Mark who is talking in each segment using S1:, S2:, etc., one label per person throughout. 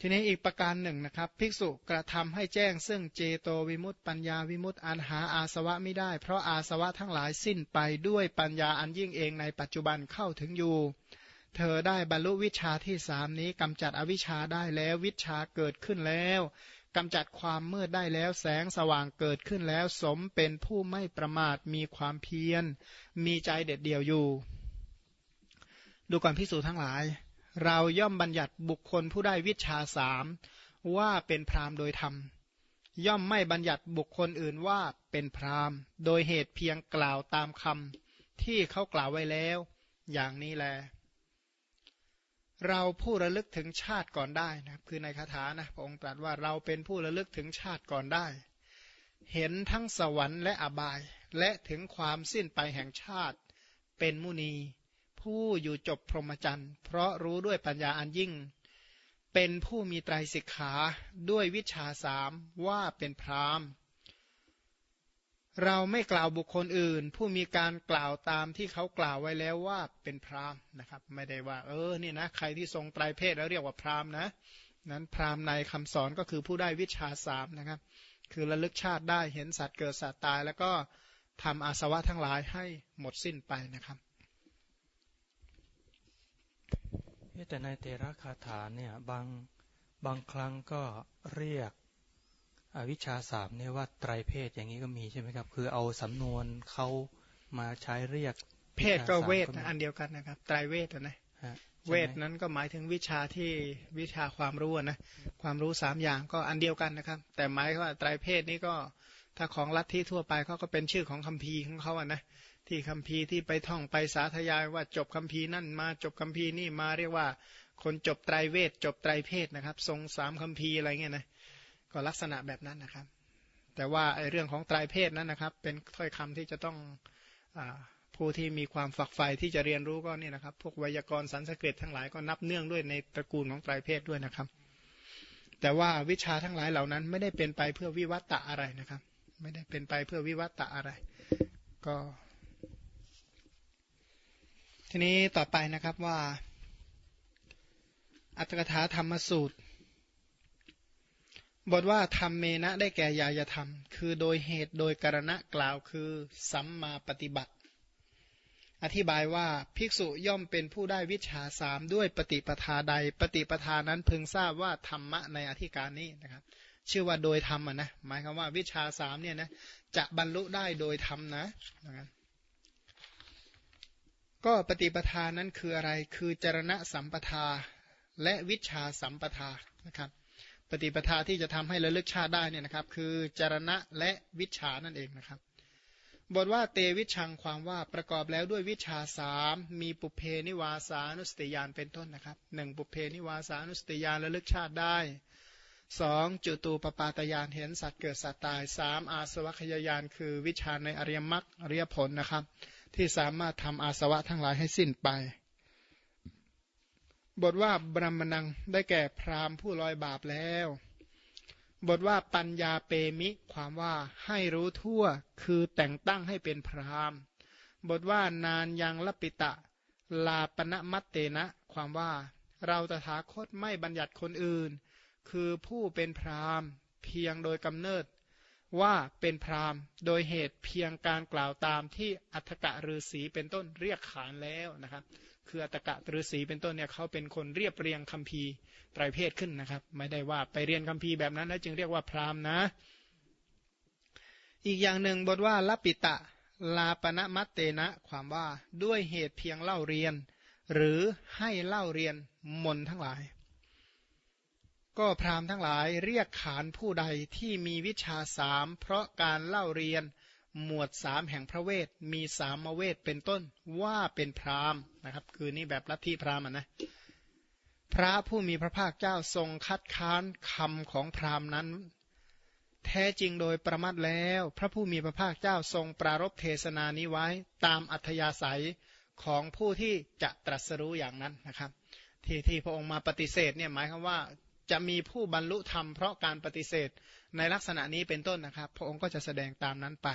S1: ทีนี้อีกประการหนึ่งนะครับ ภิกษุกระทำให้แจ้ง ซึ่งเจโตวิมุตต์ปัญญาวิมุตต์อันหาอาสวะไม่ได้ เพราะอาสวะทั้งหลายสิ้นไปด้วยปัญญาอันยิ่งเองในปัจจุบันเข้าถึงอยู่ เธอได้บรรลุวิชาที่สามนี้กำจัดอวิชชาได้แล้ววิชาเกิดขึ้นแล้วกำจัดความมืดได้แล้วแสงสว่างเกิดขึ้นแล้วสมเป็นผู้ไม่ประมาทมีความเพียร มีใจเด็ดเดี่ยวอยู่ ดูก่อนพิสูจทั้งหลาย เราย่อมบัญญัติบุคคลผู้ได้วิชาสามว่าเป็นพรามโดยธรรม ย่อมไม่บัญญัติบุคคลอื่นว่าเป็นพรามโดยเหตุเพียงกล่าวตามคำที่เขากล่าวไว้แล้ว อย่างนี้แล เราผู้ระลึกถึงชาติก่อนได้นะครับคือในคาถานะพระองค์ตรัสว่าเราเป็นผู้ระลึกถึงชาติก่อนได้ เห็นทั้งสวรรค์และอบาย และถึงความสิ้นไปแห่งชาติเป็นมุนี ผู้อยู่จบพรหมจรรย์เพราะรู้ด้วยปัญญาอันยิ่ง เป็นผู้มีไตรสิกขาด้วยวิชาสามว่าเป็นพรามเราไม่กล่าวบุคคลอื่น ผู้มีการกล่าวตามที่เขากล่าวไว้แล้วว่าเป็นพรามนะครับ ไม่ได้ว่า เออนี่นะใครที่ทรงไตรเพศแล้วเรียกว่าพรามนะนั้นพรามในคำสอนก็คือผู้ได้วิชาสามนะครับ คือระลึกชาติได้เห็นสัตว์เกิดสัตว์ตาย แล้วก็ทำอาสวะทั้งหลายให้หมดสิ้นไปนะครับ
S2: แต่ในเตระคาถาเนี่ยบางบางครั้งก็เรียกอวิชชาสามเนี่ยว่าไตรเพศอย่างนี้ก็มีใช่ไหมครับ คือเอาสำนวนเขามาใช้เรียก
S1: เพศก็เวทอันเดียวกันนะครับ ไตรเวทนะเวทนั้นก็หมายถึงวิชาที่วิชาความรู้นะความรู้สามอย่างก็อันเดียวกันนะครับ แต่หมายว่าไตรเพศนี้ก็ถ้าของลัทธิทั่วไปเขาก็เป็นชื่อของคัมภีร์ของเขาอะนะ ที่คัมภีร์ที่ไปท่องไปสาธยายว่าจบคัมภีร์นั่นมาจบคัมภีร์นี่มาเรียกว่าคนจบไตรเวทจบไตรเพศนะครับทรงสามคัมภีร์อะไรเงี้ยนะก็ลักษณะแบบนั้นนะครับ แต่ว่าไอ้เรื่องของไตรเพศนั้นนะครับ เป็นถ้อยคำที่จะต้องอผู้ที่มีความฝักใฝ่ที่จะเรียนรู้ก็นี่นะครับ พวกไวยากรณ์สันสกฤตทั้งหลายก็นับเนื่องด้วยในตระกูลของไตรเพศด้วยนะครับ แต่ว่าวิชาทั้งหลายเหล่านั้นไม่ได้เป็นไปเพื่อวิวัตตะอะไรนะครับ ไม่ได้เป็นไปเพื่อวิวัตตะอะไร ก็ ทีนี้ต่อไปนะครับว่า อัตถกถาธรรมสูตร บทว่าธรรมเมนะได้แก่ยายธรรม คือโดยเหตุโดยกรณะกล่าวคือสัมมาปฏิบัติ อธิบายว่าภิกษุย่อมเป็นผู้ได้วิชาสามด้วยปฏิปทาใด ปฏิปทานั้นพึงทราบว่าธรรมะในอธิการนี้นะครับ ชื่อว่าโดยธรรมนะหมายความว่าวิชาสามเนี่ยนะจะบรรลุได้โดยธรรมนะนะครับ ก็ปฏิปทานั้นคืออะไร คือจรณะสัมปทาและวิชาสัมปทานะครับ ปฏิปทาที่จะทำให้ระลึกชาติได้เนี่ยนะครับ คือจรณะและวิชานั่นเองนะครับ บทว่าเตวิชังความว่าประกอบแล้วด้วยวิชาสามมีปุเพนิวาสานุสติยานเป็นต้นนะครับหนึ่งปุเพนิวาสานุสติยานระลึกชาติได้สองจุตูปปาตยานเห็นสัตว์เกิดสัตว์ตายสามอาสวัคยายานคือวิชาในอริยมรรคอริยผลนะครับ ที่สามารถทำอาสวะทั้งหลายให้สิ้นไป บทว่าบรมนังได้แก่พราหมณ์ผู้ลอยบาปแล้ว บทว่าปัญญาเปมิความว่าให้รู้ทั่วคือแต่งตั้งให้เป็นพราหมณ์ บทว่านานยังลปิตะ ลาปณมัตเตนะ ความว่าเราตถาคตไม่บัญญัติคนอื่น คือผู้เป็นพราหมณ์ เพียงโดยกำเนิด ว่าเป็นพราหมณ์ โดยเหตุเพียงการกล่าวตามที่อัฏกะฤาษีเป็นต้นเรียกขานแล้วนะครับ คืออัฏกะฤาษีเป็นต้นเนี่ยเขาเป็นคนเรียบเรียงคัมภีร์ไตรเพศขึ้นนะครับ ไม่ได้ว่าไปเรียนคัมภีร์แบบนั้นแล้วจึงเรียกว่าพราหมณ์นะ อีกอย่างหนึ่งบทว่าลปิตะลาปณะมัตเตนะความว่าด้วยเหตุเพียงเล่าเรียน หรือให้เล่าเรียนมนทั้งหลาย ก็พราหมณ์ทั้งหลายเรียกขานผู้ใดที่มีวิชาสามเพราะการเล่าเรียนหมวดสามแห่งพระเวท มีสามเวทเป็นต้นว่าเป็นพราหมณ์นะครับ คือนี่แบบลัทธิพราหมณ์นะพระผู้มีพระภาคเจ้าทรงคัดค้านคำของพราหมณ์นั้น แท้จริงโดยประมาทแล้ว พระผู้มีพระภาคเจ้าทรงปรารบเทศนานี้ไว้ตามอัธยาศัยของผู้ที่จะตรัสรู้อย่างนั้นนะครับ ที่ที่พระองค์มาปฏิเสธเนี่ยหมายความว่า จะมีผู้บรรลุธรรมเพราะการปฏิเสธในลักษณะนี้เป็นต้นนะครับ พระองค์ก็จะแสดงตามนั้นไป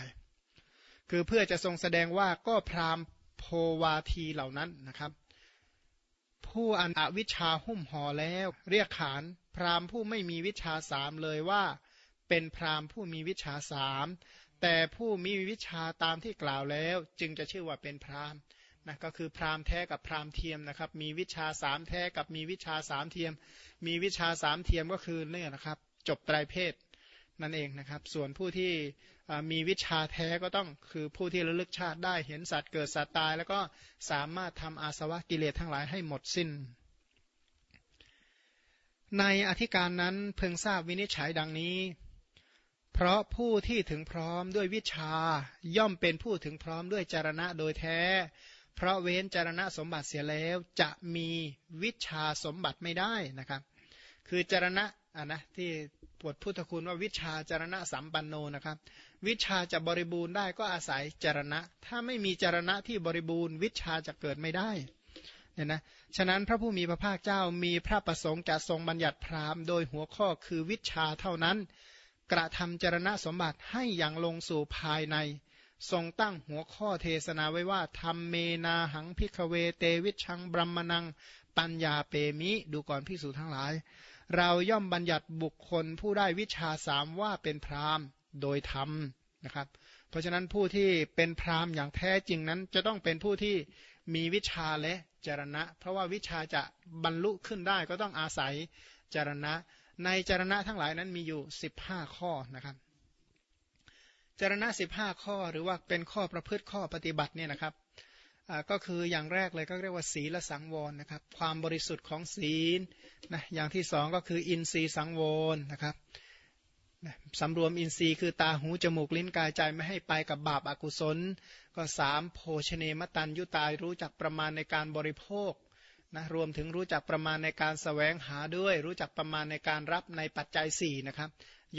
S1: คือเพื่อจะทรงแสดงว่าก็พรามโพวาทีเหล่านั้นนะครับ ผู้อันอวิชชาหุ้มห่อแล้ว เรียกขานพราหมณ์ผู้ไม่มีวิชาสามเลยว่า เป็นพราหมณ์ผู้มีวิชาสามแต่ผู้มีวิชาตามที่กล่าวแล้ว จึงจะชื่อว่าเป็นพราหมณ์ นะก็คือพราหมณ์แท้กับพราหมณ์เทียมนะครับ มีวิชาสามแท้กับมีวิชาสามเทียม มีวิชาสามเทียมก็คือเนี่ยนะครับ จบไตรเพศนั่นเองนะครับ ส่วนผู้ที่มีวิชาแท้ก็ต้องคือผู้ที่ระลึกชาติได้เห็นสัตว์เกิดสัตว์ตาย แล้วก็สามารถทำอาสวะกิเลสทั้งหลายให้หมดสิน้น ในอธิการนั้นเพิ่งทราบวินิจฉัยดังนี้ เพราะผู้ที่ถึงพร้อมด้วยวิชาย่อมเป็นผู้ถึงพร้อมด้วยจารณะโดยแท้ เพราะเว้นจารณะสมบัติเสียแล้วจะมีวิชาสมบัติไม่ได้นะครับ คือจารณะอะนะที่ปวดพุทธคุณว่าวิชาจารณะสัมปันโนนะครับ วิชาจะบริบูรณ์ได้ก็อาศัยจารณะ ถ้าไม่มีจารณะที่บริบูรณ์ วิชาจะเกิดไม่ได้เนี่ยนะฉะนั้นพระผู้มีพระภาคเจ้ามีพระประสงค์จะทรงบัญญัติพราหมณ์โดยหัวข้อคือวิชาเท่านั้น กระทำจารณะสมบัติให้อย่างลงสู่ภายใน ทรงตั้งหัวข้อเทศนาไว้ว่าทำเมนาหังพิกเวเตวิชังบรัมมนัง ปัญญาเปมิดูก่อนพิสูจทั้งหลาย เราย่อมบัญญัติบุคคลผู้ได้วิชาสามว่าเป็นพราหมณ์โดยธรรมนะครับ เพราะฉะนั้นผู้ที่เป็นพราหมณ์อย่างแท้จริงนั้น จะต้องเป็นผู้ที่มีวิชาและจรณะ เพราะว่าวิชาจะบรรลุขึ้นได้ก็ต้องอาศัยจรณะ ในจรณะทั้งหลายนั้นมีอยู่ 15 ข้อนะครับ จรณะ15 ข้อหรือว่าเป็นข้อประพฤติข้อปฏิบัติเนี่ยนะครับก็คืออย่างแรกเลยก็เรียกว่าศีลสังวรนะครับ ความบริสุทธิ์ของศีลนะอย่างที่สองก็คืออินทรีย์สังวรนะครับสำรวมอินทรีย์คือตาหูจมูกลิ้นกายใจไม่ให้ไปกับบาปอากุศล ก็สามโภชเนมตันยุตายรู้จักประมาณในการบริโภคนะรวมถึงรู้จักประมาณในการสแสวงหาด้วย รู้จักประมาณในการรับในปัจจัย4นะครับ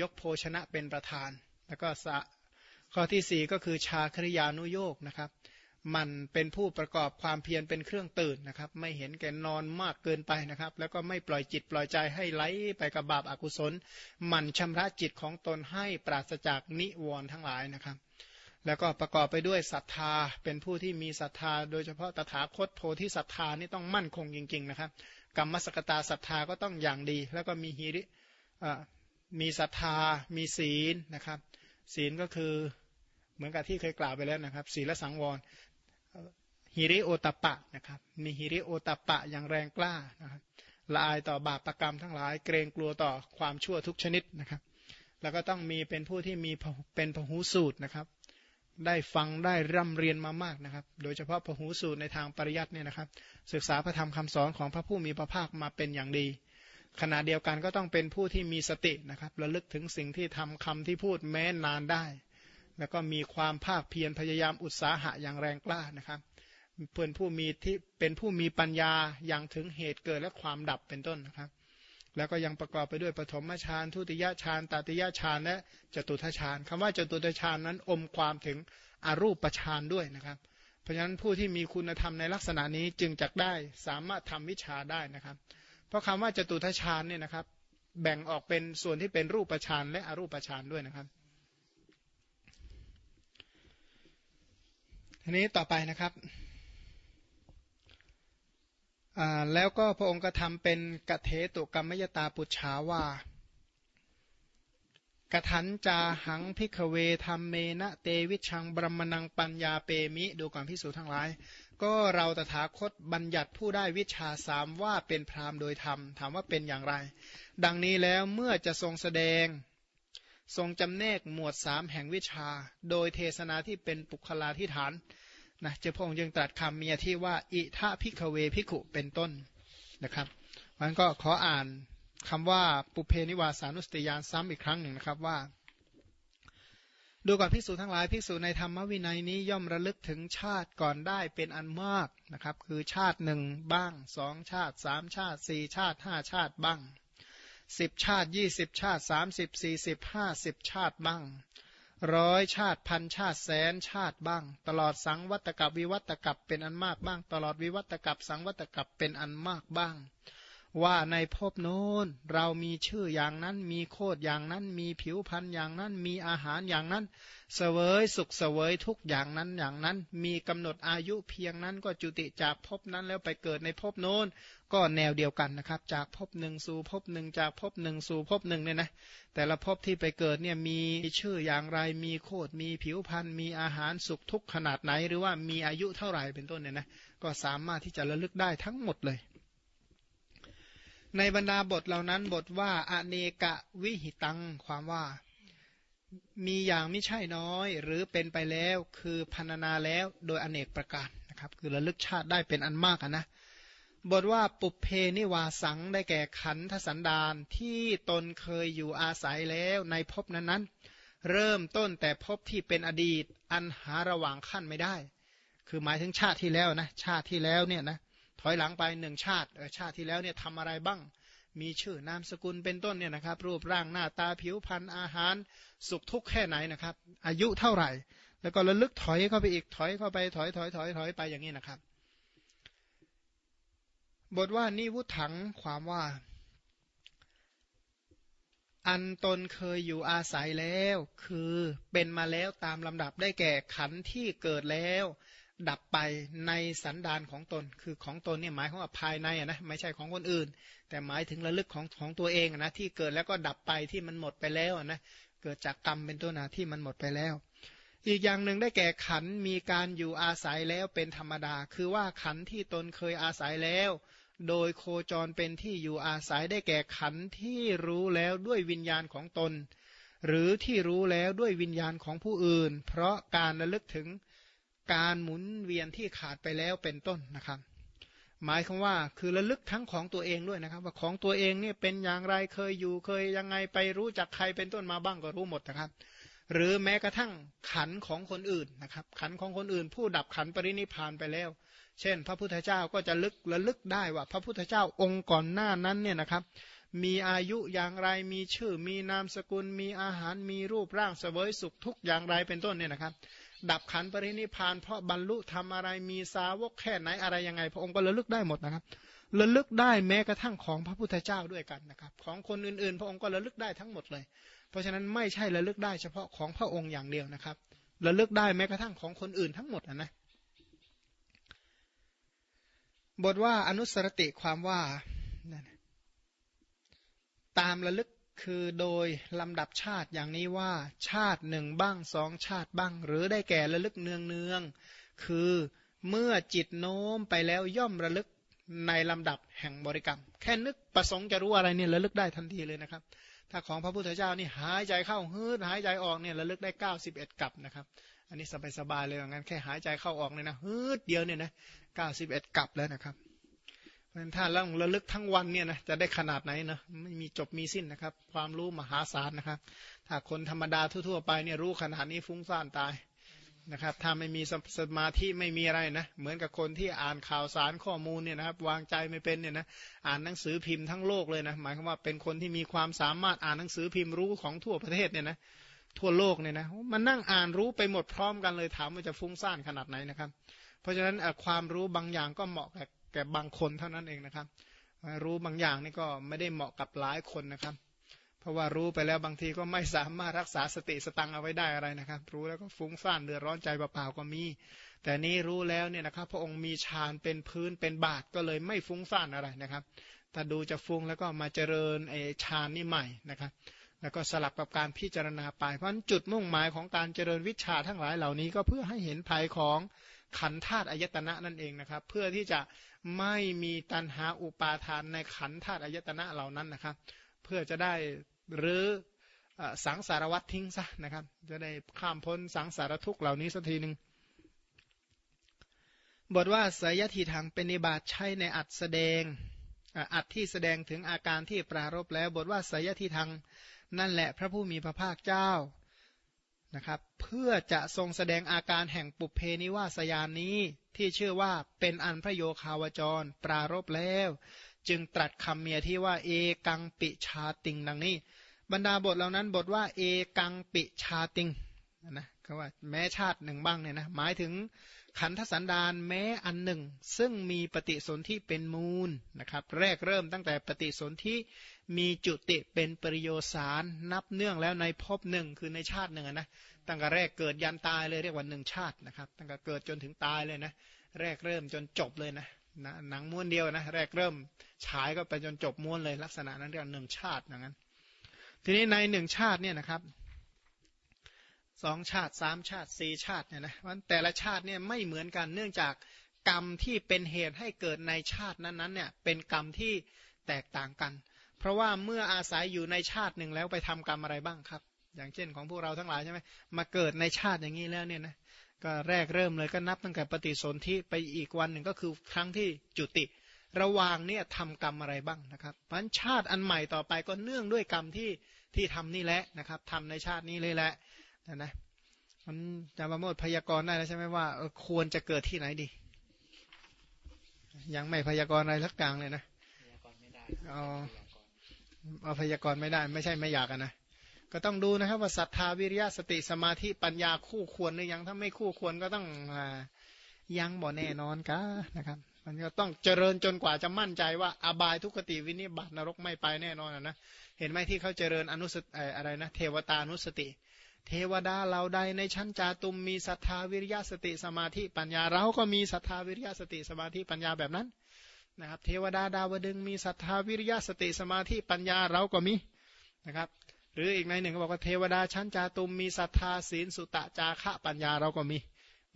S1: ยกโภชนะเป็นประธาน แล้วก็ ข้อที่4ก็คือชาคริยานุโยกนะครับ มันเป็นผู้ประกอบความเพียรเป็นเครื่องตื่นนะครับ ไม่เห็นแก่นอนมากเกินไปนะครับ แล้วก็ไม่ปล่อยจิตปล่อยใจให้ไหลไปกับบาปอากุศล มันชำระจิตของตนให้ปราศจากนิวรณ์ทั้งหลายนะครับ แล้วก็ประกอบไปด้วยศรัทธาเป็นผู้ที่มีศรัทธา โดยเฉพาะตถาคตโพธิศรัทธานี่ต้องมั่นคงจริง ๆ นะครับกรรมสกตาศรัทธาก็ต้องอย่างดี แล้วก็มีฮิริมีศรัทธามีศีลนะครับ ศีลก็คือ มือนกับที่เคยกล่าวไปแล้วนะครับ ศีลสังวรฮิริโอตปะนะครับ มีฮิริโอตปะอย่างแรงกล้านะครับละอายต่อบาปรกรรมทั้งหลาย เกรงกลัวต่อความชั่วทุกชนิดนะครับ แล้วก็ต้องมีเป็นผู้ที่มีเป็นพหูสูตรนะครับ ได้ฟังได้ร่ำเรียนมามากนะครับ โดยเฉพาะพหูสูตรในทางปริยัติเนี่ยนะครับ ศึกษาพระธรรมคำสอนของพระผู้มีพระภาคมาเป็นอย่างดีขณะเดียวกันก็ต้องเป็นผู้ที่มีสตินะครับระลึกถึงสิ่งที่ทำคำที่พูดแม้นานได้ แล้วก็มีความภาคเพียรพยายามอุตสาหะอย่างแรงกล้านะครับเพื่อนผู้มีที่เป็นผู้มีปัญญาอย่างถึงเหตุเกิดและความดับเป็นต้นนะครับ แล้วก็ยังประกอบไปด้วยปฐมฌานทุติยฌานตติยฌานและจตุทฌานคำว่าจตุทฌานนั้นอมความถึงอรูปฌานด้วยนะครับ เพราะฉะนั้นผู้ที่มีคุณธรรมในลักษณะนี้จึงจะได้สามารถทำวิชาได้นะครับ เพราะคำว่าจตุทฌานเนี่ยนะครับ แบ่งออกเป็นส่วนที่เป็นรูปฌานและอรูปฌานด้วยนะครับ ทีนี้ต่อไปนะครับแล้วก็พระองค์ก็ทำเป็นกะเทตุกรรมยตาปุจฉาว่ากทันจาหังพิกเวธรรมเมนะเตวิชังบรมนังปัญญาเปมิ ดูก่อนพิสูจทั้งหลาย ก็เราตถาคตบัญญัติผู้ได้วิชาสามว่าเป็นพรามโดยธรรม ถามว่าเป็นอย่างไร ดังนี้แล้วเมื่อจะทรงแสดง ทรงจำแนกหมวดสามแห่งวิชา โดยเทศนาที่เป็นปุคลาธิฐานนะเจ้าพงค์ยังตรัสคำมีที่ว่า อิทะพิกเวพิกุเป็นต้นนะครับมันก็ขออ่านคำว่าปุเพนิวาสานุสติยานซ้ำอีกครั้งหนึ่งนะครับว่า ดูก่อนภิกษุทั้งหลายภิกษุในธรรมวินัยนี้ย่อมระลึกถึงชาติก่อนได้เป็นอันมากนะครับ คือชาติหนึ่งบ้างสองชาติสามชาติสี่ชาติห้าชาติบ้าง สิบชาติยี่สิบชาติสามสิบสี่สิบห้าสิบชาติบ้างร้อยชาติพันชาติแสนชาติบ้าง ตลอดสังวัตกับวิวัตกับเป็นอันมากบ้าง ตลอดวิวัตกับสังวัตกับเป็นอันมากบ้าง ว่าในภพโน้นเรามีชื่ออย่างนั้น มีโคดอย่างนั้น มีผิวพันธ์อย่างนั้น มีอาหารอย่างนั้น เสวยสุขเสวยทุกอย่างนั้นอย่างนั้น มีกำหนดอายุเพียงนั้นก็จุติจากภพนั้นแล้วไปเกิดในภพโน้นก็แนวเดียวกันนะครับ จากภพหนึ่งสู่ภพหนึ่งจากภพหนึ่งสู่ภพหนึ่งเนี่ยนะแต่ละภพที่ไปเกิดเนี่ยมีชื่ออย่างไรมีโคดมีผิวพันธ์มีอาหารสุขทุกขนาดไหน หรือว่ามีอายุเท่าไหร่เป็นต้นเนี่ยนะก็สามารถที่จะระลึกได้ทั้งหมดเลย ในบรรดาบทเหล่านั้นบทว่าอเนกะวิหิตัง ความว่า มีอย่างไม่ใช่น้อย หรือเป็นไปแล้วคือพันนาแล้วโดยอเนกประการนะครับ คือระลึกชาติได้เป็นอันมากนะบทว่าปุเพนิวาสังได้แก่ขันธสันดานที่ตนเคยอยู่อาศัยแล้วในภพนั้นๆ เริ่มต้นแต่ภพที่เป็นอดีตอันหาระหว่างขั้นไม่ได้ คือหมายถึงชาติที่แล้วนะชาติที่แล้วเนี่ยนะ ถอยหลังไปหนึ่งชาติชาติที่แล้วเนี่ยทำอะไรบ้าง มีชื่อนามสกุลเป็นต้นเนี่ยนะครับ รูปร่างหน้าตาผิวพรรณอาหาร สุขทุกข์แค่ไหนนะครับ อายุเท่าไหร่ แล้วก็ระลึกถอยเข้าไปอีกถอยเข้าไปถอยถอยถอยถอยไปอย่างนี้นะครับ บทว่านิวุถังความว่า อันตนเคยอยู่อาศัยแล้ว คือเป็นมาแล้วตามลำดับได้แก่ขันที่เกิดแล้ว ดับไปในสันดานของตน คือของตนเนี่ยหมายของว่าภายในอะนะไม่ใช่ของคนอื่น แต่หมายถึงระลึกของของตัวเองนะที่เกิดแล้วก็ดับไปที่มันหมดไปแล้วนะเกิดจากกรรมเป็นตัวนาที่มันหมดไปแล้ว อีกอย่างหนึ่งได้แก่ขันมีการอยู่อาศัยแล้วเป็นธรรมดา คือว่าขันที่ตนเคยอาศัยแล้ว โดยโคจรเป็นที่อยู่อาศัยได้แก่ขันที่รู้แล้วด้วยวิญญาณของตน หรือที่รู้แล้วด้วยวิญญาณของผู้อื่น เพราะการระลึกถึง การหมุนเวียนที่ขาดไปแล้วเป็นต้นนะครับ หมายคือว่าคือระลึกทั้งของตัวเองด้วยนะครับ ว่าของตัวเองเนี่ยเป็นอย่างไรเคยอยู่เคยยังไงไปรู้จักใครเป็นต้นมาบ้างก็รู้หมดนะครับ หรือแม้กระทั่งขันของคนอื่นนะครับ ขันของคนอื่น ผู้ดับขันปรินิพานไปแล้ว เช่น พระพุทธเจ้าก็จะลึกระลึกได้ว่า พระพุทธเจ้าองค์ก่อนหน้านั้นเนี่ยนะครับมีอายุอย่างไร มีชื่อ มีนามสกุล มีอาหาร มีรูปร่างเสวยสุขทุกอย่างไรเป็นต้นเนี่ยนะครับ ดับขันปรินิพาน เพราะบรรลุทำอะไรมีสาวกแค่ไหนอะไรยังไง พระองค์ก็ระลึกได้หมดนะครับระลึกได้แม้กระทั่งของพระพุทธเจ้าด้วยกันนะครับ ของคนอื่นๆ พระองค์ก็ระลึกได้ทั้งหมดเลย เพราะฉะนั้นไม่ใช่ระลึกได้เฉพาะของพระองค์อย่างเดียวนะครับระลึกได้แม้กระทั่งของคนอื่นทั้งหมดนะบทว่าอนุสรติความว่าตามระลึก คือโดยลำดับชาติอย่างนี้ว่าชาติหนึ่งบ้างสองชาติบ้าง หรือได้แก่ระลึกเนืองเนืองคือเมื่อจิตโน้มไปแล้วย่อมระลึกในลำดับแห่งบริกรรม แค่นึกประสงค์จะรู้อะไรเนี่ยระลึกได้ทันทีเลยนะครับ ถ้าของพระพุทธเจ้านี่หายใจเข้าฮืดหายใจออกเนี่ยระลึกได้เก้าสิบเอ็ดกับนะครับ อันนี้สบายๆเลยอย่างนั้นแค่หายใจเข้าออกเนี่ยนะฮืดเดียวเนี่ยนะเก้าสิบเอ็ดกับแล้วนะครับ เพราะถ้าเราระลึกทั้งวันเนี่ยนะจะได้ขนาดไหนนะไม่มีจบมีสิ้นนะครับ ความรู้มหาศาลนะครับ ถ้าคนธรรมดาทั่วๆไปเนี่ยรู้ขนาดนี้ฟุ้งซ่านตายนะครับถ้าไม่มีสมาธิไม่มีอะไรนะเหมือนกับคนที่อ่านข่าวสารข้อมูลเนี่ยนะครับวางใจไม่เป็นเนี่ยนะอ่านหนังสือพิมพ์ทั้งโลกเลยนะหมายความว่าเป็นคนที่มีความสามารถอ่านหนังสือพิมพ์รู้ของทั่วประเทศเนี่ยนะทั่วโลกเนี่ยนะมันนั่งอ่านรู้ไปหมดพร้อมกันเลยถามว่าจะฟุ้งซ่านขนาดไหนนะครับ เพราะฉะนั้นความรู้บางอย่างก็เหมาะกับ แก่บางคนเท่านั้นเองนะครับ รู้บางอย่างนี่ก็ไม่ได้เหมาะกับหลายคนนะครับ เพราะว่ารู้ไปแล้วบางทีก็ไม่สามารถรักษาสติสตังเอาไว้ได้อะไรนะครับ รู้แล้วก็ฟุ้งซ่านเดือดร้อนใจเปล่าๆก็มี แต่นี้รู้แล้วเนี่ยนะครับ พระองค์มีฌานเป็นพื้นเป็นบาทก็เลยไม่ฟุ้งซ่านอะไรนะครับ ถ้าดูจะฟุ้งแล้วก็มาเจริญไอฌานนี่ใหม่นะครับแล้วก็สลับกับการพิจารณาไป เพราะจุดมุ่งหมายของการเจริญวิชาทั้งหลายเหล่านี้ ก็เพื่อให้เห็นภัยของขันธาตุอายตนะนั่นเองนะครับ เพื่อที่จะ ไม่มีตันหาอุปาทานในขันธาตุอายตนะเหล่านั้นนะครับ เพื่อจะได้หรือสังสารวัตทิ้งซะนะครับ จะได้ข้ามพ้นสังสารทุกข์เหล่านี้สักทีหนึ่งบทว่าสยทีทางเป็นนิบาตใช้ในอัดแสดงอัดที่แสดงถึงอาการที่ปรารบแล้ว บทว่าสยทีทางนั่นแหละพระผู้มีพระภาคเจ้า นะครับ เพื่อจะทรงแสดงอาการแห่งปุเพนิวาสยานนี้ที่ชื่อว่าเป็นอันพระโยคาวจร ปรารบแล้ว จึงตรัสคำเมียที่ว่าเอกังปิชาติงดังนี้ บรรดาบทเหล่านั้นบทว่าเอกังปิชาติงนะคำว่าแม้ชาติหนึ่งบ้างเนี่ยนะหมายถึง ขันธสันดานแม้อันหนึ่ง ซึ่งมีปฏิสนธิเป็นมูลนะครับแรกเริ่มตั้งแต่ปฏิสนธิมีจุติเป็นปริโยสารนับเนื่องแล้วในภพหนึ่งคือในชาติหนึ่งนะตั้งแต่แรกเกิดยันตายเลยเรียกว่าหนึ่งชาตินะครับตั้งแต่เกิดจนถึงตายเลยนะแรกเริ่มจนจบเลยนะหนังม้วนเดียวนะแรกเริ่มฉายก็ไปจนจบม้วนเลยลักษณะนั้นเรียกหนึ่งชาติอย่างนั้น ทีนี้ในหนึ่งชาติเนี่ยนะครับ สองชาติสามชาติสี่ชาติเนี่ยนะวันแต่ละชาติเนี่ยไม่เหมือนกันเนื่องจากกรรมที่เป็นเหตุให้เกิดในชาตินั้นๆเนี่ยเป็นกรรมที่แตกต่างกัน เพราะว่าเมื่ออาศัยอยู่ในชาติหนึ่งแล้วไปทำกรรมอะไรบ้างครับ อย่างเช่นของพวกเราทั้งหลายใช่ไหมมาเกิดในชาติอย่างนี้แล้วเนี่ยนะก็แรกเริ่มเลยก็นับตั้งแต่ปฏิสนธิไปอีกวันหนึ่งก็คือครั้งที่จุติ ระหว่างเนี่ยทำกรรมอะไรบ้างนะครับพันชาติอันใหม่ต่อไปก็เนื่องด้วยกรรมที่ที่ทำนี่แหละนะครับทำในชาตินี้เลยแหละ นะนะมันจะมาโมดพยากรณ์ได้แล้วใช่ไหมว่าควรจะเกิดที่ไหนดี ยังไม่พยากรณ์อะไรสักอย่างเลยนะพยากรณ์ไม่ได้เอาเอาพยากรณ์ไม่ได้ ไม่ใช่ไม่อยากนะ ก็ต้องดูนะครับว่าศรัทธาวิริยะสติสมาธิปัญญาคู่ควรหรือยังถ้าไม่คู่ควรก็ต้องยังบ่แน่นอนกะนะครับ มันก็ต้องเจริญจนกว่าจะมั่นใจว่าอบายทุกขติวินิบัตินรกไม่ไปแน่นอนนะเห็นไหมที่เขาเจริญอนุสติอะไรนะเทวตานุสติ เทวดาเราใดในชั้นจาตุมมีศรัทธาวิริยะสติสมาธิปัญญา เราก็มีศรัทธาวิริยะสติสมาธิปัญญาแบบนั้นนะครับ เทวดาดาวดึงมีศรัทธาวิริยะสติสมาธิปัญญาเราก็มีนะครับ หรืออีกในหนึ่งก็บอกว่าเทวดาชั้นจาตุมมีศรัทธาศีลสุตะจาคะปัญญาเราก็มี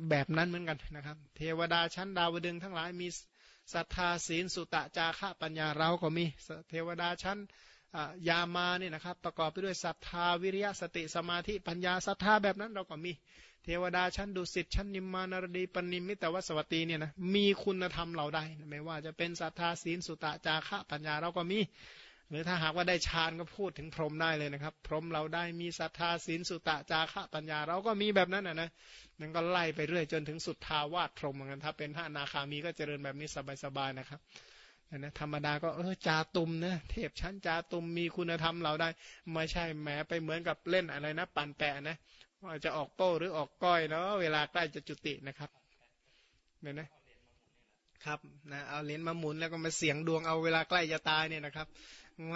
S1: แบบนั้นเหมือนกันนะครับ เทวดาชั้นดาวดึงทั้งหลายมีศรัทธาศีลสุตะจาคะปัญญาเราก็มี เทวดาชั้น ยามาเนี่ยนะครับประกอบไปด้วยศรัทธาวิริยะสติสมาธิปัญญาศรัทธาแบบนั้นเราก็มี เทวดาชั้นดุสิตชั้นนิมมานารดีปนิมิตวสวัตีเนี่ยนะมีคุณธรรมเราได้ไม่ว่าจะเป็นศรัทธาศีลสุตะจาคะปัญญาเราก็มี หรือถ้าหากว่าได้ฌานก็พูดถึงพรหมได้เลยนะครับ พรหมเราได้มีศรัทธาศีลสุตะจาระปัญญาเราก็มีแบบนั้นนะนะมันก็ไล่ไปเรื่อยจนถึงสุดทาวาสพรหมเหมือนกันถ้าเป็นพระนาคามีก็เจริญแบบนี้สบายๆนะครับ นะธรรมดาก็เออจาตุมนะเทพชั้นจาตุมมีคุณธรรมเราได้ ไม่ใช่แหมไปเหมือนกับเล่นอะไรนะปั่นแปะนะว่าจะออกโป้หรือออกก้อยเนาะเวลาใกล้จะจุตินะครับเนี่ยนะครับนะเอาเลนมาหมุนแล้วก็มาเสียงดวงเอาเวลาใกล้จะตายเนี่ยนะครับแหม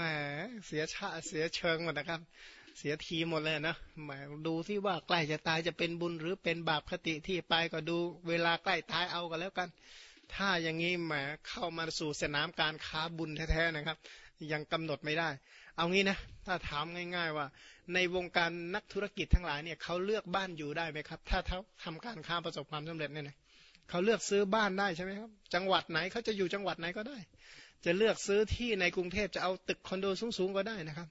S1: เสียชาเสียเชิงหมดนะครับ เสียทีหมดเลยนะแหมดูที่ว่าใกล้จะตายจะเป็นบุญหรือเป็นบาปคติที่ไปก็ดูเวลาใกล้ตายเอากันแล้วกัน ถ้าอย่างนี้แหมเข้ามาสู่สนามการค้าบุญแท้ๆนะครับ ยังกำหนดไม่ได้ เอางี้นะถ้าถามง่าย ๆ ว่า ในวงการนักธุรกิจทั้งหลายเนี่ยเขาเลือกบ้านอยู่ได้ไหมครับ ถ้าเขาทำการค้าประสบความสำเร็จเนี่ยนะเขาเลือกซื้อบ้านได้ใช่ไหมครับจังหวัดไหนเขาจะอยู่จังหวัดไหนก็ได้ จะเลือกซื้อที่ในกรุงเทพจะเอาตึกคอนโดสูงๆก็ได้นะครับ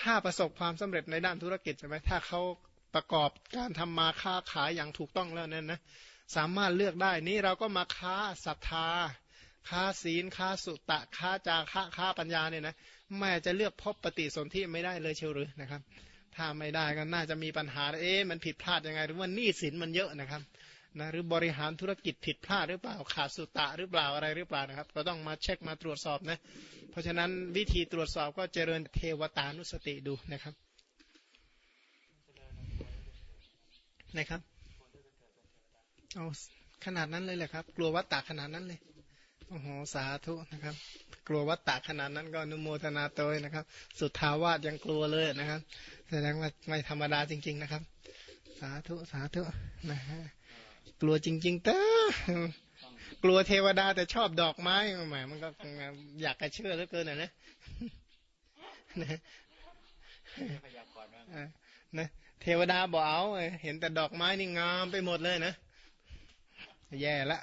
S1: ถ้าประสบความสำเร็จในด้านธุรกิจใช่ไหมถ้าเขาประกอบการทำมาค้าขายอย่างถูกต้องแล้วนั่นนะ สามารถเลือกได้นี่เราก็มาค้าศรัทธา ค้าศีล ค้าสุตะ ค้าจาค้าค้าปัญญาเนี่ยนะแม่จะเลือกพบปฏิสนธิไม่ได้เลยเชียวหรือนะครับ ถ้าไม่ได้ก็น่าจะมีปัญหาเอ๊ะมันผิดพลาดยังไง หรือว่านี่สินมันเยอะนะครับนะหรือบริหารธุรกิจผิดพลาดหรือเปล่าขาดสุตะหรือเปล่าอะไรหรือเปล่านะครับ ก็ต้องมาเช็คมาตรวจสอบนะเพราะฉะนั้นวิธีตรวจสอบก็เจริญเทวตานุสติดูนะครับนะครับ เอาขนาดนั้นเลยแหละครับ กลัววัตตะขนาดนั้นเลยโอ้โหสาธุนะครับ กลัววัตตะขนาดนั้นก็นุโมทนาโตยนะครับ สุดทาวาสยังกลัวเลยนะครับ แสดงว่าไม่ธรรมดาจริง ๆนะครับ สาธุสาธุนะฮะกลัวจริง ๆเต้อกลัวเทวดาแต่ชอบดอกไม้แหมมันก็อยากกระเชื่อเหลือเกินนะนะนะเทวดาบอกเอาเห็นแต่ดอกไม้นี่งามไปหมดเลยนะ แย่ละ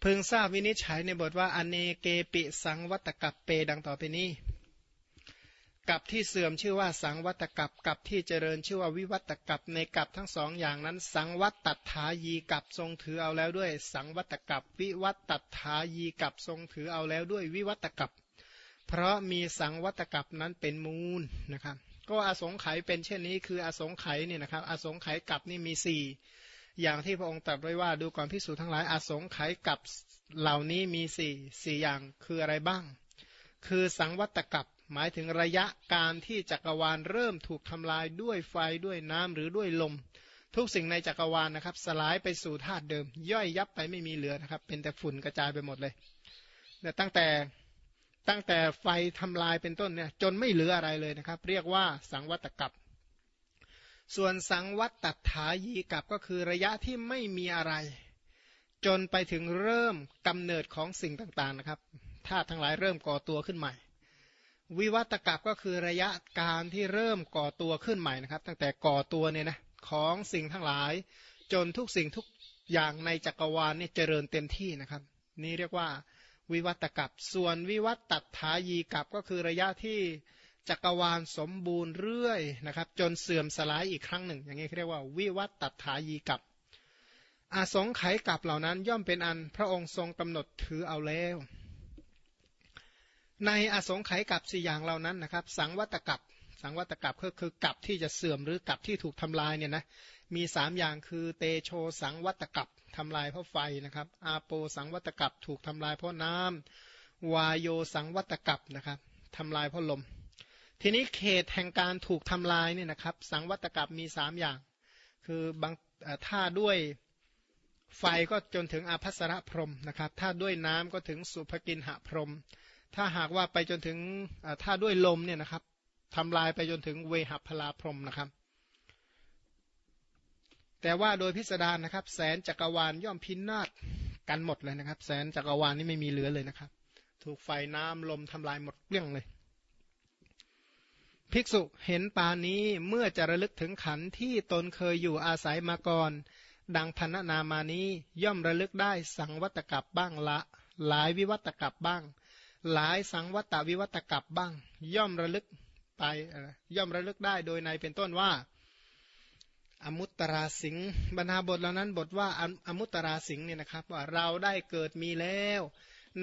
S1: เพิ่งทราบวินิจฉัยในบทว่า อเนเกปิสังวัตกับเปดังต่อไปนี้ กับที่เสื่อมชื่อว่าสังวัตกับกับที่เจริญชื่อว่าวิวัตกับในกับทั้งสองอย่างนั้น สังวัตตัถายีกับทรงถือเอาแล้วด้วย สังวัตกับวิวัตตัถายีกับทรงถือเอาแล้วด้วยวิวัตกับ เพราะมีสังวัตกับนั้นเป็นมูลนะครับ ก็อสงไขยเป็นเช่นนี้คืออสงไขยเนี่ยนะครับอสงไขยกับนี่มีสี่อย่างที่พระองค์ตรัสไว้ว่าดูก่อนพิสูจทั้งหลายอสงไขยกับเหล่านี้มีสี่สี่อย่างคืออะไรบ้าง คือสังวัตกับหมายถึงระยะการที่จักรวาลเริ่มถูกทำลายด้วยไฟด้วยน้ำหรือด้วยลม ทุกสิ่งในจักรวาลนะครับ สลายไปสู่ธาตุเดิม ย่อยยับไปไม่มีเหลือนะครับ เป็นแต่ฝุ่นกระจายไปหมดเลยแต่ตั้งแต่ ตั้งแต่ไฟทำลายเป็นต้นเนี่ยจนไม่เหลืออะไรเลยนะครับ เรียกว่าสังวัตกับ ส่วนสังวัตตัถายีกับก็คือระยะที่ไม่มีอะไร จนไปถึงเริ่มกำเนิดของสิ่งต่างๆนะครับธาตุทั้งหลายเริ่มก่อตัวขึ้นใหม่ วิวัตกับก็คือระยะการที่เริ่มก่อตัวขึ้นใหม่นะครับ ตั้งแต่ก่อตัวเนี่ยนะของสิ่งทั้งหลาย จนทุกสิ่งทุกอย่างในจักรวาลนี่เจริญเต็มที่นะครับ นี่เรียกว่า วิวัตกับส่วนวิวัตตัถายีกับก็คือระยะที่จักรวาลสมบูรณ์เรื่อยนะครับ จนเสื่อมสลายอีกครั้งหนึ่ง อย่างนี้เรียกว่าวิวัตตัถายีกับ อาสงไขกับเหล่านั้นย่อมเป็นอันพระองค์ทรงกำหนดถือเอาแล้ว ในอสงไขกับสี่อย่างเหล่านั้นนะครับ สังวัตกับสังวัตกับก็คือกับที่จะเสื่อมหรือกับที่ถูกทำลายเนี่ยนะ มีสามอย่างคือเตโชสังวัตกับทำลายเพราะไฟนะครับ อาโปสังวัตกับถูกทำลายเพราะน้ำวายโยสังวัตกับนะครับทำลายเพราะลม ทีนี้เขตแห่งการถูกทำลายเนี่ยนะครับ สังวัตกับมีสามอย่าง คือบางถ้าด้วยไฟก็จนถึงอาภัสระพรมนะครับ ถ้าด้วยน้ำก็ถึงสุภกินหะพรม ถ้าหากว่าไปจนถึงถ้าด้วยลมเนี่ยนะครับทำลายไปจนถึงเวหัพลาพรมนะครับ แต่ว่าโดยพิสดารนะครับ แสนจักรวาลย่อมพินาศกันหมดเลยนะครับ แสนจักรวาลนี่ไม่มีเหลือเลยนะครับ ถูกไฟน้ำลมทำลายหมดเกลี้ยงเลย ภิกษุเห็นปานี้เมื่อจะระลึกถึงขันที่ตนเคยอยู่อาศัยมาก่อน ดังพันนามานี้ย่อมระลึกได้สังวัตกับบ้างละ หลายวิวัตกับบ้าง หลายสังวัตวิวัตกับบ้าง ย่อมระลึกไปย่อมระลึกได้โดยในเป็นต้นว่า อมุตตราสิงบรรดาบทเหล่านั้นบทว่าอมุตตราสิงเนี่ยนะครับ ว่าเราได้เกิดมีแล้ว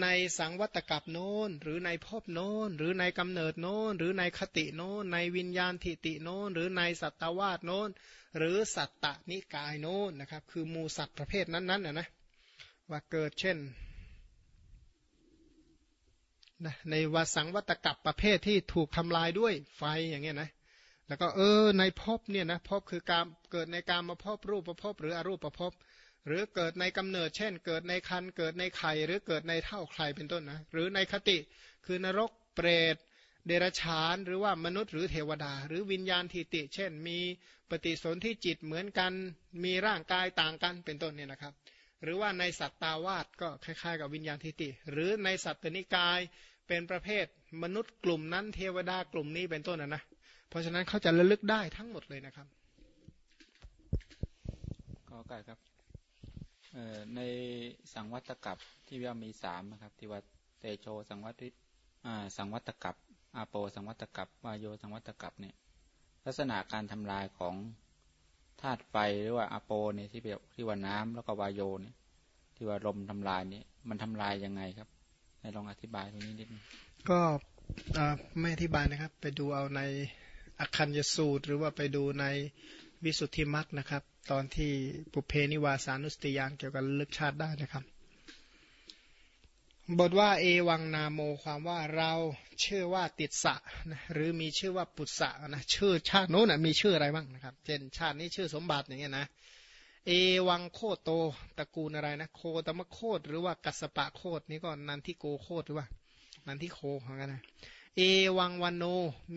S1: ในสังวัตกับโน้น หรือในภพโน้น หรือในกำเนิดโน้น หรือในคติโน้น ในวิญญาณทิติโน้น หรือในสัตวาสโน้น หรือสัตตนิกายโน้นนะครับ คือมูสัตว์ประเภทนั้นๆนะนะว่าเกิดเช่นนะในวสังวัตกับประเภทที่ถูกทำลายด้วยไฟอย่างเงี้ยนะ แล้วก็เออในภพเนี่ยนะภพคือการเกิดในการมาภพรูปประภพหรืออรูปประภพหรือเกิดในกำเนิด เช่น เกิดในคันเกิดในไข่หรือเกิดในเท่าใครเป็นต้นนะหรือในคติคือนรกเปรตเดรัจฉาน หรือว่ามนุษย์หรือเทวดา หรือวิญญาณทิติ เช่น มีปฏิสนธิจิตเหมือนกันมีร่างกายต่างกันเป็นต้นเนี่ยนะครับ หรือว่าในสัตตาวาสก็คล้ายๆ กับวิญญาณทิติ หรือในสัตตนิกายเป็นประเภทมนุษย์กลุ่มนั้นเทวดากลุ่มนี้เป็นต้นนะนะ เพราะฉะนั้นเขาจะระลึกได้ทั้งหมดเลยนะครับ
S3: ก็ไก่ครับในสังวัตกับที่ว่ามีสามนะครับ ที่ว่าเตโชสังวัติสังวัตกับอาโปสังวัตกับวายโยสังวัตกับเนี่ย ลักษณะการทำลายของธาตุไฟหรือว่าอาโปเนี่ยที่แบบที่ว่าน้ำแล้วก็วายโยเนี่ย ที่ว่าลมทำลายเนี่ยมันทำลายยังไงครับในลองอธิบายตรงนี้นิดนึง
S1: ก็ไม่อธิบายนะครับ ไปดูเอาใน อคัญยสูตร หรือว่าไปดูในวิสุทธิมรรคนะครับ ตอนที่ปุเพนิวาสานุสติยานเกี่ยวกับลึกชาติได้นะครับ บทว่าเอวังนาโมความว่าเราเชื่อว่าติดสะนะหรือมีชื่อว่าปุตสะนะชื่อชาติโน้นนะมีชื่ออะไรบ้างนะครับ เช่นชาตินี้ชื่อสมบัติอย่างเงี้ยนะเอวังโคโตตระกูลอะไรนะโคตมโคตหรือว่ากัสปะโคตนี่ก็นันทิโกโคตหรือว่านันทิโคเหมือนกันนะ เอวังวันโน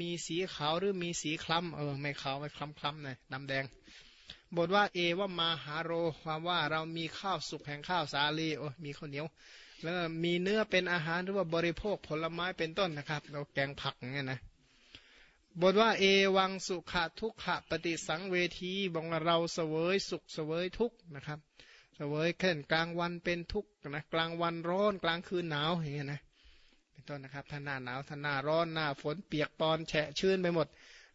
S1: มีสีขาวหรือมีสีคล้ำเออไม่ขาวไม่คล้ำคล้ำเลยดำแดง บทว่าเอว่ามาหาโรความว่าเรามีข้าวสุกแห่งข้าวสาลีโอ้มีข้าวเหนียว แล้วมีเนื้อเป็นอาหารหรือว่าบริโภคผลไม้เป็นต้นนะครับเราแกงผักอย่างเงี้ยนะบทว่าเอวังสุขะทุกขะปฏิสังเวทีบอกว่าเราเสวยสุขเสวยทุกนะครับ เสวยเข่นกลางวันเป็นทุกนะกลางวันร้อนกลางคืนหนาวอย่างเงี้ยนะ ต้นนะครับท่านหน้าหนาวท่านหน้าร้อนหน้าฝนเปียกปอนแฉะชื้นไปหมด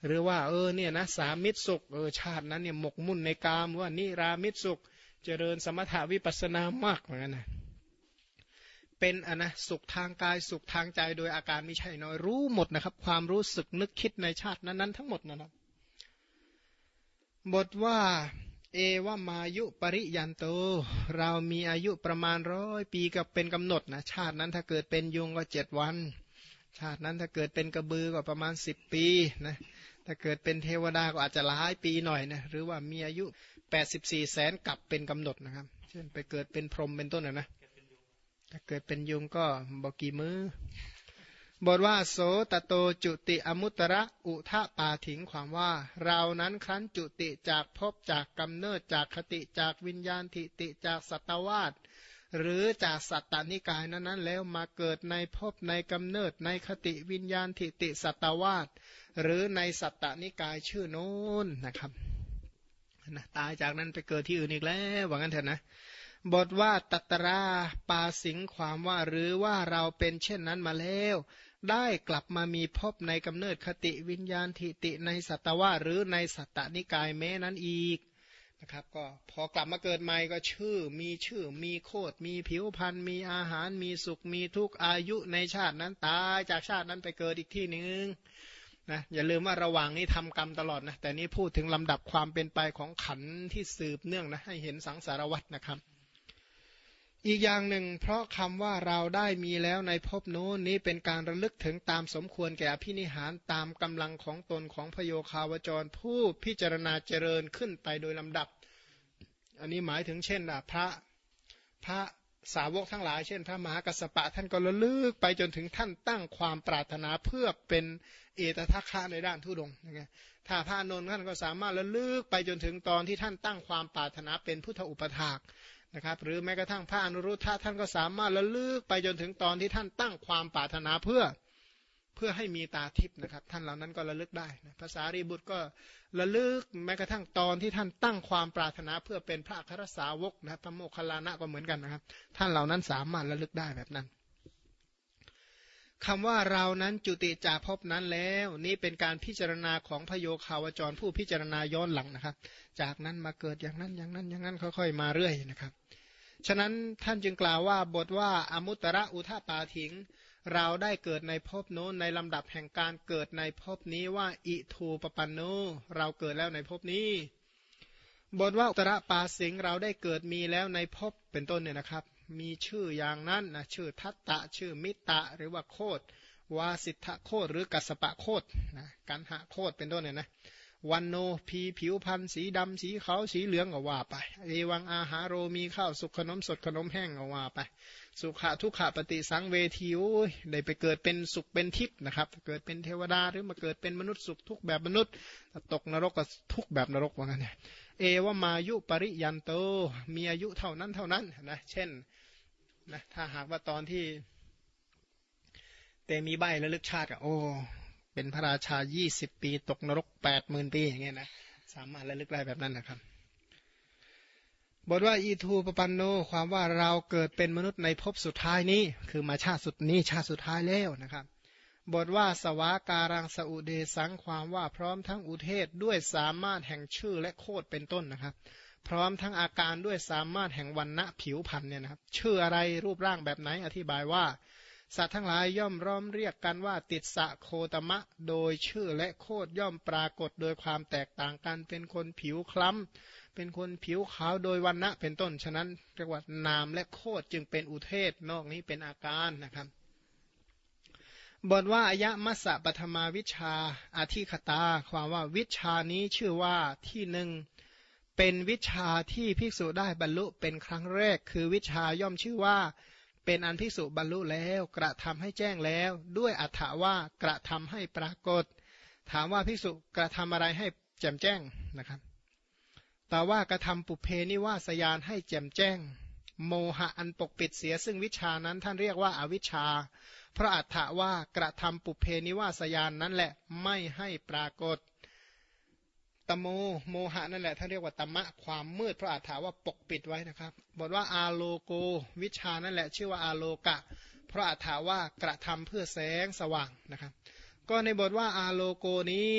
S1: หรือว่าเออเนี่ยนะสามิตรสุขเออชาตินั้นเนี่ยหมกมุ่นในกามว่านิรามิตรสุข เจริญสมถาวิปัสนามากเหมือนกันนะเป็นอะนะสุขทางกายสุขทางใจโดยอาการไม่ใช่น้อยรู้หมดนะครับ ความรู้สึกนึกคิดในชาตินั้นๆทั้งหมดนะครับบทว่า เอวามายุปริยันโต เรามีอายุประมาณร้อยปีกับเป็นกำหนดนะชาตินั้นถ้าเกิดเป็นยุงก็เจ็ดวัน ชาตินั้นถ้าเกิดเป็นกระบือก็ประมาณสิบปีนะถ้าเกิดเป็นเทวดาก็อาจจะหลายปีหน่อยนะหรือว่ามีอายุแปดสิบสี่แสนกับเป็นกำหนดนะครับ เช่นไปเกิดเป็นพรหมเป็นต้นนะนะถ้าเกิดเป็นยุงก็บอกกี่มื้อ บทว่าโสตโตจุติอมุตระอุทะปาถิงความว่า เรานั้นครั้นจุติจากภพจากกำเนิดจากคติจากวิญญาณทิติจากสัตวาสหรือจากสัตตานิกายนั้นๆ แล้วมาเกิดในภพในกำเนิดในคติวิญญาณทิติสัตวาสหรือในสัตตานิกายชื่อโน้นนะครับนะตายจากนั้นไปเกิดที่อื่นอีกแล้วว่างั้นเถอะนะบทว่าตัตราปาสิงความว่าหรือว่าเราเป็นเช่นนั้นมาแล้ว ได้กลับมามีพบในกำเนิดคติวิญญาณทิติในสัตวะหรือในสัตตนิกายแม้นั้นอีกนะครับ ก็พอกลับมาเกิดใหม่ก็ชื่อ มีชื่อ มีโคดมีผิวพันธ์มีอาหาร มีสุข มีทุกอายุในชาตินั้นตายจากชาตินั้นไปเกิดอีกที่หนึ่งนะอย่าลืมว่าระหว่างนี้ทำกรรมตลอดนะแต่นี้พูดถึงลำดับความเป็นไปของขันที่สืบเนื่องนะให้เห็นสังสารวัตรนะครับ อีกอย่างหนึ่ง เพราะคำว่าเราได้มีแล้วในภพโน้นนี้เป็นการระลึกถึงตามสมควรแก่พินิหารตามกำลังของตนของพโยคาวจร ผู้พิจารณาเจริญขึ้นไปโดยลำดับ อันนี้หมายถึงเช่นพระพระสาวกทั้งหลายเช่น พระมหากัสปะท่านก็ระลึกไปจนถึงท่านตั้งความปรารถนาเพื่อเป็นเอตทัคคะในด้านทุดงนะถ้าพระนนท์ท่านก็สามารถระลึกไปจนถึงตอนที่ท่านตั้งความปรารถนาเป็นพุทธอุปถาก นะครับหรือแม้กระทั่งพระอนุรุทธะท่านก็สามารถระลึกไปจนถึงตอนที่ท่านตั้งความปรารถนาเพื่อเพื่อให้มีตาทิพย์นะครับ ท่านเหล่านั้นก็ระลึกได้นะภาษารีบุตรก็ระลึกแม้กระทั่งตอนที่ท่านตั้งความปรารถนาเพื่อเป็นพระครสาวกนะพระโมคคัลลานะก็เหมือนกันนะครับ ท่านเหล่านั้นสามารถระลึกได้แบบนั้นคำว่าเรานั้นจุติจากภพนั้นแล้ว นี่เป็นการพิจารณาของพโยคาวจรผู้พิจารณาย้อนหลังนะครับ จากนั้นมาเกิดอย่างนั้นอย่างนั้นอย่างนั้นค่อยๆมาเรื่อยนะครับ ฉะนั้นท่านจึงกล่าวว่าบทว่าอมุตระอุทาปาถิง เราได้เกิดในภพโน้นในลำดับแห่งการเกิดในภพนี้ว่าอิทูปปันโนเราเกิดแล้วในภพนี้ บทว่าอุตระปาสิงเราได้เกิดมีแล้วในภพเป็นต้นเนี่ยนะครับ มีชื่ออย่างนั้นนะชื่อทัตตะ ชื่อมิตะหรือว่าโคดวาสิทธโคดหรือกัสปะโคดนะกันหะโคดเป็นต้นเนี่ยนะ วันโนพีผิวพันธ์สีดำสีขาวสีเหลืองก็ว่าไป เอวังอาหารโรมีข้าวสุกขนมสดขนมแห้งก็ว่าไป สุขะทุกขะปฏิสังเวทีโอ้ยได้ไปเกิดเป็นสุขเป็นทิพย์นะครับ เกิดเป็นเทวดาหรือมาเกิดเป็นมนุษย์สุขทุกแบบมนุษย์ ตกนรกก็ทุกแบบนรกว่างั้นเนี่ยเอวมายุปริยันโตมีอายุเท่านั้นเท่านั้นนะเช่นนะถ้าหากว่าตอนที่เตมีใบและลึกชาติก็โอ้ เป็นพระราชา20ปี ตกนรก80,000ปีอย่างเงี้ยนะสามารถระลึกได้แบบนั้นนะครับ บทว่าอีทูปปันโนความว่าเราเกิดเป็นมนุษย์ในภพสุดท้ายนี้ คือมาชาติสุดนี้ชาติสุดท้ายแล้วนะครับ บทว่าสวาการังสอุเดสังความว่าพร้อมทั้งอุเทศด้วยสามารถแห่งชื่อและโคดเป็นต้นนะครับ พร้อมทั้งอาการด้วยสามารถแห่งวันณะผิวพันธ์เนี่ยนะครับ ชื่ออะไรรูปร่างแบบไหนอธิบายว่า สัตว์ทั้งหลายย่อมร้อมเรียกกันว่าติดสะโคตมะ โดยชื่อและโคดย่อมปรากฏโดยความแตกต่างกัน เป็นคนผิวคล้ำ เป็นคนผิวขาวโดยวันณะเป็นต้น ฉะนั้นเรียกว่านามและโคดจึงเป็นอุเทศนอกนี้เป็นอาการนะครับบทว่าอายะมัสสะปฐมาวิชาอาทิคตา ความว่าวิชานี้ชื่อว่าที่หนึ่งเป็นวิชาที่ภิกษุได้บรรลุเป็นครั้งแรก คือวิชาย่อมชื่อว่า เป็นอันภิกษุบรรลุแล้วกระทำให้แจ้งแล้ว ด้วยอัฏฐว่ากระทำให้ปรากฏ ถามว่าภิกษุกระทำอะไรให้แจ่มแจ้งนะครับแต่ว่ากระทำปุเพนิวาสยานให้แจ่มแจ้ง โมหะอันปกปิดเสียซึ่งวิชานั้นท่านเรียกว่าอาวิชชา เพราะอัฏฐว่ากระทำปุเพนิวาสยานนั้นแหละไม่ให้ปรากฏ ตโมโมหะนั่นแหละท่านเรียกว่าตมะความมืดเพราะอาถาว่าปกปิดไว้นะครับบทว่าอาโลโก วิชานั่นแหละ ชื่อว่าอาโลกะเพราะอาถาว่ากระทำเพื่อแสงสว่างนะครับ ก็ในบทว่าอาโลโกนี้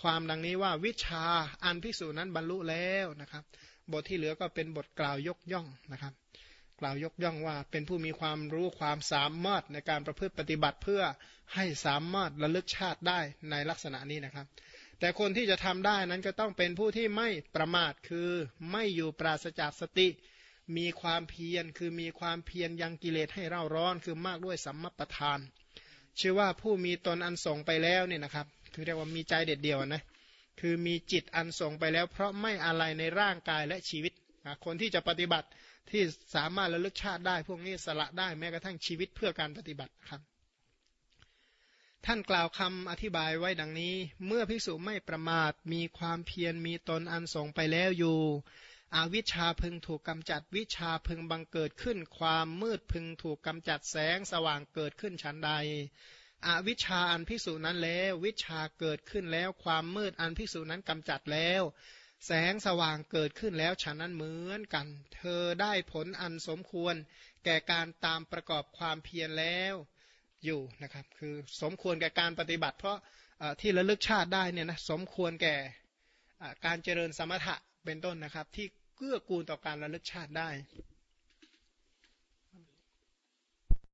S1: ความดังนี้ว่าวิชาอันภิกษุนั้นบรรลุแล้วนะครับ บทที่เหลือก็เป็นบทกล่าวยกย่องนะครับ กล่าวยกย่องว่าเป็นผู้มีความรู้ความสามารถในการประพฤติปฏิบัติเพื่อให้สามารถระลึกชาติได้ในลักษณะนี้นะครับ แต่คนที่จะทำได้นั้นก็ต้องเป็นผู้ที่ไม่ประมาทคือไม่อยู่ปราศจากสติ มีความเพียรคือมีความเพียรยังกิเลสให้เร่าร้อนคือมากด้วยสัมมปทาน ชื่อว่าผู้มีตนอันส่งไปแล้วเนี่ยนะครับคือเรียกว่ามีใจเด็ดเดี่ยวนะคือมีจิตอันส่งไปแล้ว เพราะไม่อะไรในร่างกายและชีวิตคนที่จะปฏิบัติที่สามารถระลึกชาติได้ พวกนี้สละได้แม้กระทั่งชีวิตเพื่อการปฏิบัติครับ ท่านกล่าวคำอธิบายไว้ดังนี้ เมื่อภิกษุไม่ประมาทมีความเพียรมีตนอันส่งไปแล้วอยู่อวิชชาพึงถูกกำจัดวิชาพึงบังเกิดขึ้น ความมืดพึงถูกกำจัดแสงสว่างเกิดขึ้นชั้นใดอวิชชาอันพิสูจนั้นแล้ว วิชาเกิดขึ้นแล้วความมืดอันพิสูจนั้นกำจัดแล้ว แสงสว่างเกิดขึ้นแล้วฉันนั้นเหมือนกัน เธอได้ผลอันสมควร แก่การตามประกอบความเพียรแล้ว อยู่นะครับ คือสมควรแก่การปฏิบัติ เพราะที่ระลึกชาติได้เนี่ยนะสมควรแก่การเจริญสมถะเป็นต้นนะครับ ที่เกื้อกูลต่อการระลึกชาติได้